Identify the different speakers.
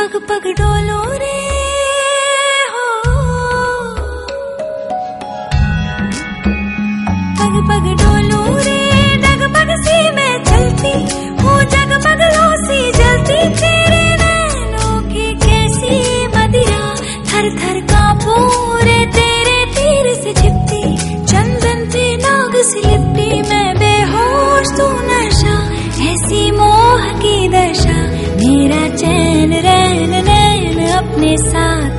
Speaker 1: पग पग डोलो रे हो। पग पग डोलो रे। esa